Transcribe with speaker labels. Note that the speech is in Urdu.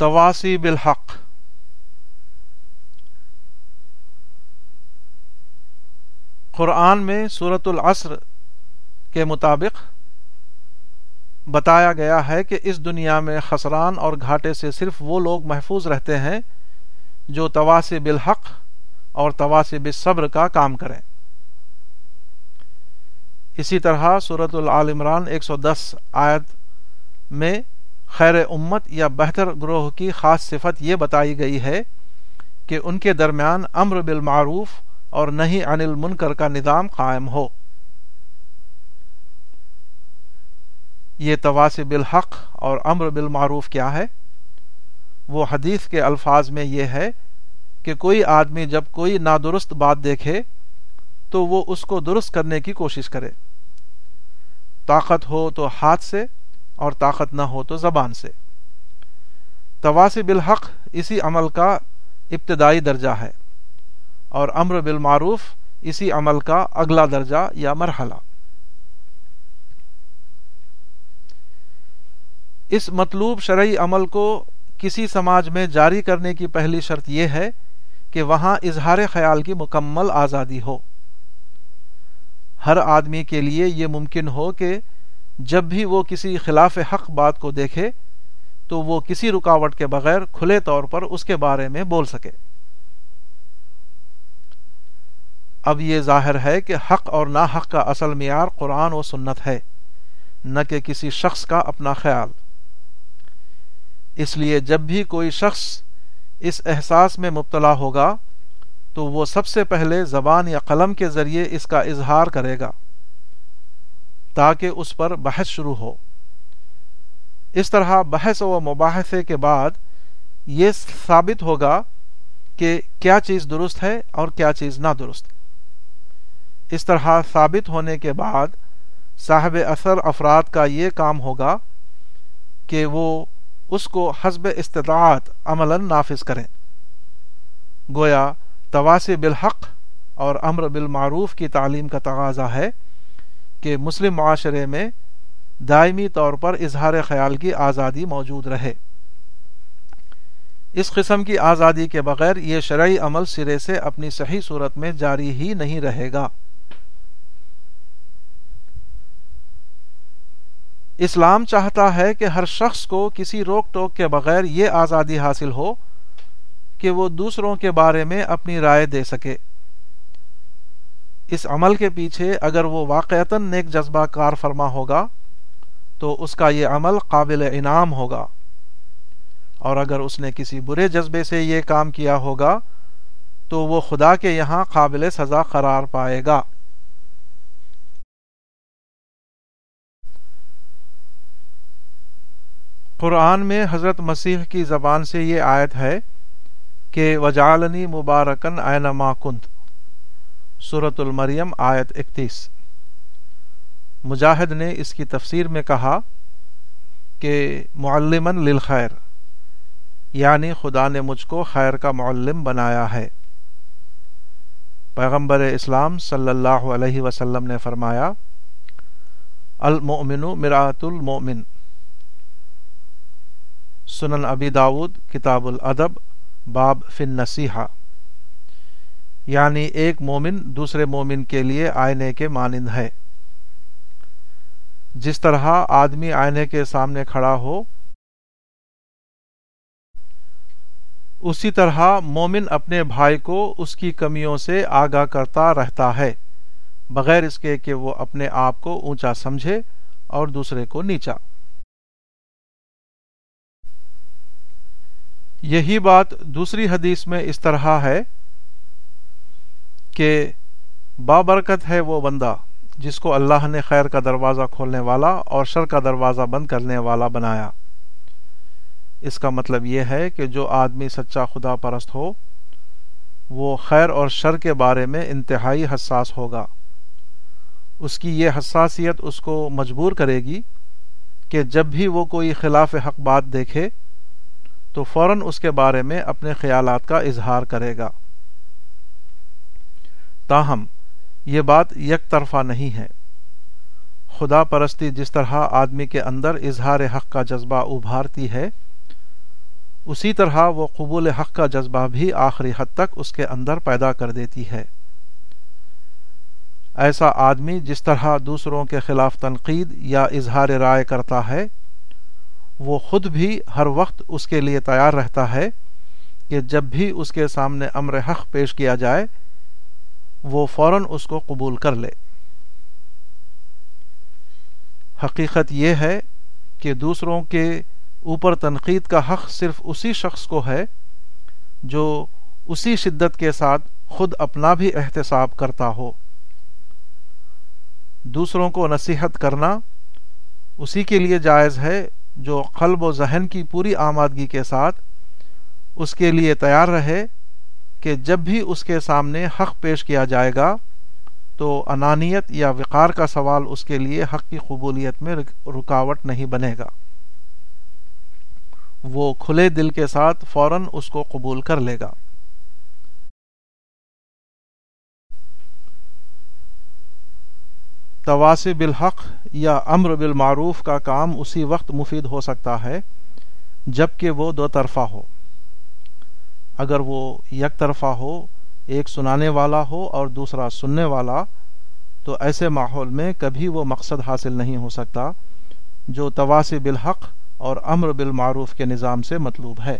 Speaker 1: تواسی بالحق. قرآن میں صورت العصر کے مطابق بتایا گیا ہے کہ اس دنیا میں خسران اور گھاٹے سے صرف وہ لوگ محفوظ رہتے ہیں جو تواسی بالحق اور تواسی بالصبر کا کام کریں۔ اسی طرح صورت العالمران ایک سو دس آیت میں خیر امت یا بہتر گروہ کی خاص صفت یہ بتائی گئی ہے کہ ان کے درمیان امر بالمعروف اور نہیں عن المنکر کا نظام قائم ہو۔ یہ تواسی بالحق اور امر بالمعروف کیا ہے؟ وہ حدیث کے الفاظ میں یہ ہے کہ کوئی آدمی جب کوئی نادرست بات دیکھے تو وہ اس کو درست کرنے کی کوشش کرے۔ طاقت ہو تو ہاتھ سے اور طاقت نہ ہو تو زبان سے۔ تواسی بالحق اسی عمل کا ابتدائی درجہ ہے اور امر بالمعروف اسی عمل کا اگلا درجہ یا مرحلہ۔ اس مطلوب شرعی عمل کو کسی سماج میں جاری کرنے کی پہلی شرط یہ ہے کہ وہاں اظہار خیال کی مکمل آزادی ہو۔ ہر آدمی کے لیے یہ ممکن ہو کہ جب بھی وہ کسی خلاف حق بات کو دیکھے تو وہ کسی رکاوٹ کے بغیر کھلے طور پر اس کے بارے میں بول سکے۔ اب یہ ظاہر ہے کہ حق اور نا حق کا اصل معیار قرآن و سنت ہے، نہ کہ کسی شخص کا اپنا خیال۔ اس لیے جب بھی کوئی شخص اس احساس میں مبتلا ہوگا تو وہ سب سے پہلے زبان یا قلم کے ذریعے اس کا اظہار کرے گا۔ تاکہ اس پر بحث شروع ہو۔ اس طرح بحث و مباحثے کے بعد یہ ثابت ہوگا کہ کیا چیز درست ہے اور کیا چیز نہ درست اس طرح ثابت ہونے کے بعد صاحب اثر افراد کا یہ کام ہوگا کہ وہ اس کو حسب استطاعت عملا نافذ کریں۔ گویا تواسی بالحق اور امر بالمعروف کی تعلیم کا تقاضا ہے کہ مسلم معاشرے میں دائمی طور پر اظہار خیال کی آزادی موجود رہے۔ اس قسم کی آزادی کے بغیر یہ شرعی عمل سرے سے اپنی صحیح صورت میں جاری ہی نہیں رہے گا۔ اسلام چاہتا ہے کہ ہر شخص کو کسی روک ٹوک کے بغیر یہ آزادی حاصل ہو کہ وہ دوسروں کے بارے میں اپنی رائے دے سکے۔ اس عمل کے پیچھے اگر وہ واقعتاً نیک جذبہ کار فرما ہوگا، تو اس کا یہ عمل قابل انعام ہوگا۔ اور اگر اس نے کسی برے جذبے سے یہ کام کیا ہوگا، تو وہ خدا کے یہاں قابل سزا قرار پائے گا۔ قرآن میں حضرت مسیح کی زبان سے یہ آیت ہے کہ وجالنی مبارکن اینما کنت۔ صورت المریم آیت اکتیس۔ مجاہد نے اس کی تفسیر میں کہا کہ معلمن للخیر یعنی خدا نے مجھ کو خیر کا معلم بنایا ہے۔ پیغمبر اسلام صلی اللہ علیہ وسلم نے فرمایا، المؤمن مراۃ المؤمن۔ سنن ابی داود، کتاب الادب، باب فن نصیحہ یعنی ایک مومن دوسرے مومن کے لیے آئینے کے مانند ہے۔ جس طرح آدمی آئینے کے سامنے کھڑا ہو، اسی طرح مومن اپنے بھائی کو اس کی کمیوں سے آگاہ کرتا رہتا ہے، بغیر اس کے کہ وہ اپنے آپ کو اونچا سمجھے اور دوسرے کو نیچا۔ یہی بات دوسری حدیث میں اس طرح ہے۔ کہ بابرکت ہے وہ بندہ جس کو اللہ نے خیر کا دروازہ کھولنے والا اور شر کا دروازہ بند کرنے والا بنایا۔ اس کا مطلب یہ ہے کہ جو آدمی سچا خدا پرست ہو، وہ خیر اور شر کے بارے میں انتہائی حساس ہوگا۔ اس کی یہ حساسیت اس کو مجبور کرے گی کہ جب بھی وہ کوئی خلاف حق بات دیکھے، تو فوراً اس کے بارے میں اپنے خیالات کا اظہار کرے گا۔ تاہم، یہ بات یک طرفہ نہیں ہے۔ خدا پرستی جس طرح آدمی کے اندر اظہار حق کا جذبہ ابھارتی ہے، اسی طرح وہ قبول حق کا جذبہ بھی آخری حد تک اس کے اندر پیدا کر دیتی ہے۔ ایسا آدمی جس طرح دوسروں کے خلاف تنقید یا اظہار رائے کرتا ہے، وہ خود بھی ہر وقت اس کے لیے تیار رہتا ہے کہ جب بھی اس کے سامنے امر حق پیش کیا جائے وہ فوراً اس کو قبول کر لے۔ حقیقت یہ ہے کہ دوسروں کے اوپر تنقید کا حق صرف اسی شخص کو ہے جو اسی شدت کے ساتھ خود اپنا بھی احتساب کرتا ہو۔ دوسروں کو نصیحت کرنا اسی کے لیے جائز ہے جو قلب و ذہن کی پوری آمادگی کے ساتھ اس کے لیے تیار رہے کہ جب بھی اس کے سامنے حق پیش کیا جائے گا تو انانیت یا وقار کا سوال اس کے لیے حق کی قبولیت میں رکاوٹ نہیں بنے گا۔ وہ کھلے دل کے ساتھ فوراً اس کو قبول کر لے گا۔ تواسی بالحق یا امر بالمعروف کا کام اسی وقت مفید ہو سکتا ہے جبکہ وہ دو طرفہ ہو۔ اگر وہ یک طرفہ ہو، ایک سنانے والا ہو اور دوسرا سننے والا، تو ایسے ماحول میں کبھی وہ مقصد حاصل نہیں ہو سکتا جو تواسی بالحق اور امر بالمعروف کے نظام سے مطلوب ہے۔